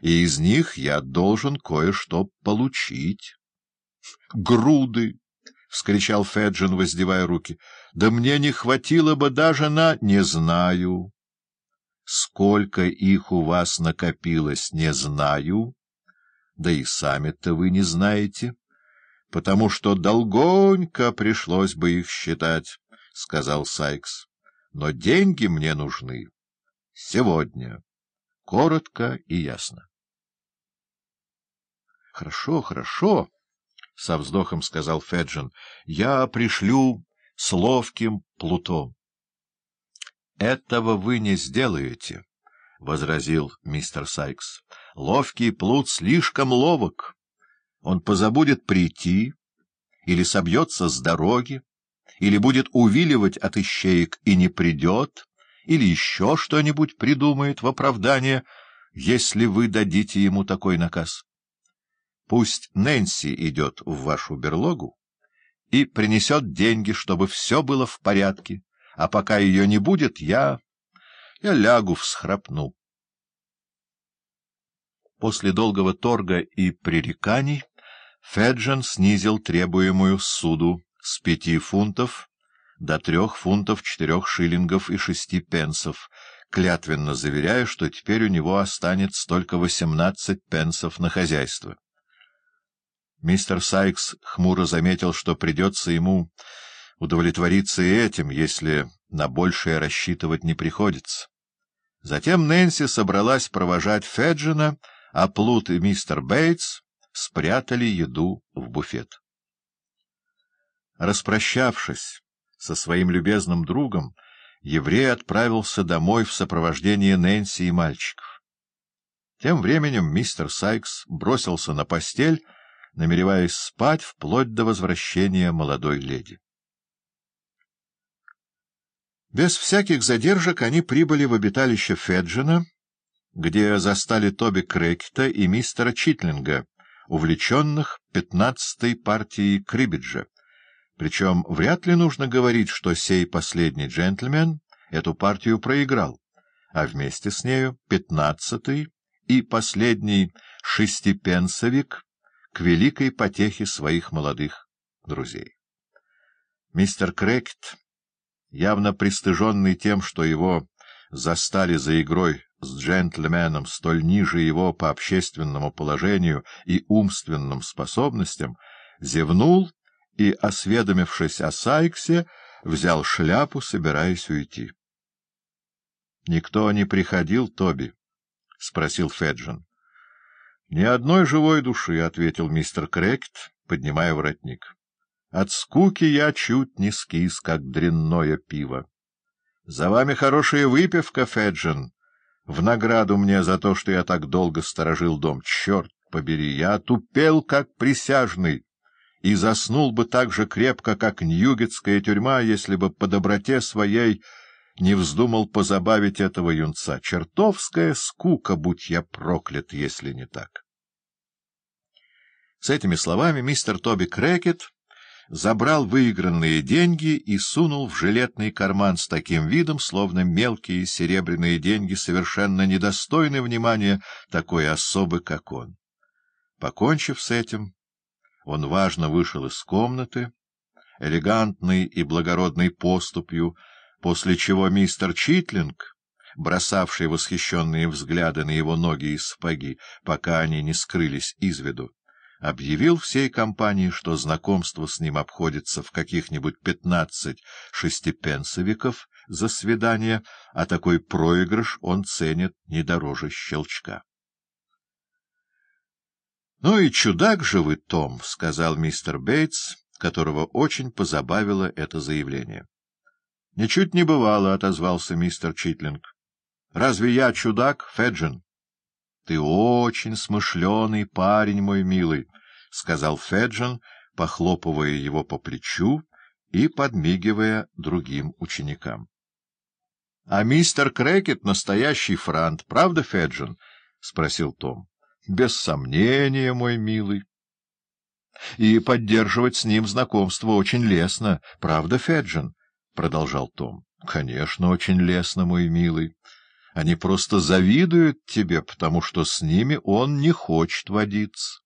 и из них я должен кое-что получить. — Груды! — вскричал Феджин, воздевая руки. — Да мне не хватило бы даже на... — Не знаю. Сколько их у вас накопилось, не знаю. Да и сами-то вы не знаете, потому что долгонько пришлось бы их считать, — сказал Сайкс. — Но деньги мне нужны сегодня. Коротко и ясно. — Хорошо, хорошо, — со вздохом сказал Феджин. — Я пришлю с ловким плутом. — Этого вы не сделаете, — возразил мистер Сайкс. — Ловкий плут слишком ловок. Он позабудет прийти или собьется с дороги, или будет увиливать от ищеек и не придет, или еще что-нибудь придумает в оправдание, если вы дадите ему такой наказ. Пусть Нэнси идет в вашу берлогу и принесет деньги, чтобы все было в порядке, а пока ее не будет, я... я лягу всхрапну. После долгого торга и пререканий Феджин снизил требуемую суду с пяти фунтов до трех фунтов четырех шиллингов и шести пенсов, клятвенно заверяя, что теперь у него останется только восемнадцать пенсов на хозяйство. Мистер Сайкс хмуро заметил, что придется ему удовлетвориться и этим, если на большее рассчитывать не приходится. Затем Нэнси собралась провожать Феджина, а Плут и мистер Бейтс спрятали еду в буфет. Распрощавшись, со своим любезным другом, еврей отправился домой в сопровождении Нэнси и мальчиков. Тем временем мистер Сайкс бросился на постель, намереваясь спать вплоть до возвращения молодой леди. Без всяких задержек они прибыли в обиталище Феджина, где застали Тоби Крекета и мистера Читлинга, увлеченных пятнадцатой партией крибиджа, причем вряд ли нужно говорить, что сей последний джентльмен эту партию проиграл, а вместе с нею пятнадцатый и последний шестипенсовик к великой потехе своих молодых друзей. Мистер Крекет, явно пристыженный тем, что его застали за игрой с джентльменом столь ниже его по общественному положению и умственным способностям, зевнул и, осведомившись о Сайксе, взял шляпу, собираясь уйти. — Никто не приходил, Тоби? — спросил Феджин. — Ни одной живой души, — ответил мистер Крекет, поднимая воротник. — От скуки я чуть не скис, как дрянное пиво. — За вами хорошая выпивка, Феджин, в награду мне за то, что я так долго сторожил дом. Черт побери, я тупел, как присяжный и заснул бы так же крепко, как Ньюгетская тюрьма, если бы по доброте своей не вздумал позабавить этого юнца. Чертовская скука, будь я проклят, если не так. С этими словами мистер Тоби Крекет забрал выигранные деньги и сунул в жилетный карман с таким видом, словно мелкие серебряные деньги совершенно недостойны внимания такой особы, как он. Покончив с этим, он важно вышел из комнаты, элегантной и благородной поступью, после чего мистер Читлинг, бросавший восхищенные взгляды на его ноги и сапоги, пока они не скрылись из виду, объявил всей компании, что знакомство с ним обходится в каких-нибудь пятнадцать шестипенсовиков за свидание, а такой проигрыш он ценит не дороже щелчка. — Ну и чудак же вы, Том, — сказал мистер Бейтс, которого очень позабавило это заявление. — Ничуть не бывало, — отозвался мистер Читлинг. — Разве я чудак, Феджин? — Ты очень смышленый парень, мой милый, — сказал Феджин, похлопывая его по плечу и подмигивая другим ученикам. — А мистер Крекет — настоящий франт, правда, Феджин? — спросил Том. — Без сомнения, мой милый. — И поддерживать с ним знакомство очень лестно, правда, Феджин? — продолжал Том. — Конечно, очень лестно, мой милый. Они просто завидуют тебе, потому что с ними он не хочет водиться.